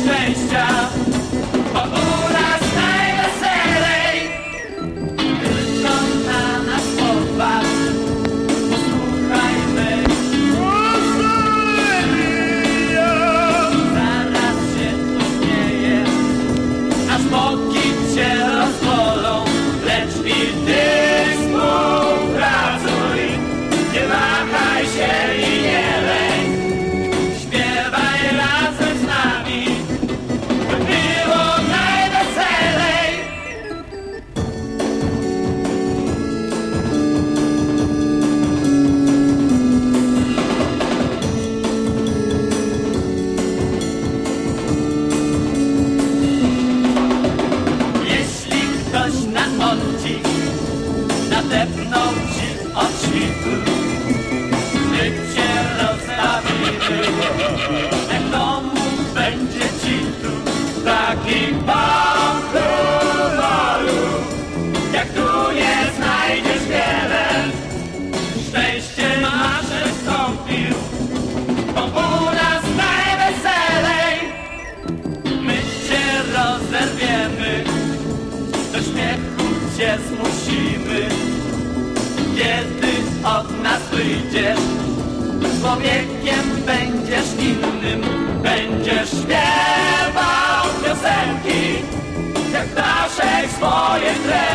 szczęścia Bo u nas najweselej Tylko na nas popatrz Posłuchajmy. Zaraz się tu śmieje Aż boki cię się zmusimy. Kiedy od nas wyjdziesz Człowiekiem będziesz innym. Będziesz śpiewał piosenki Jak naszej swoje treści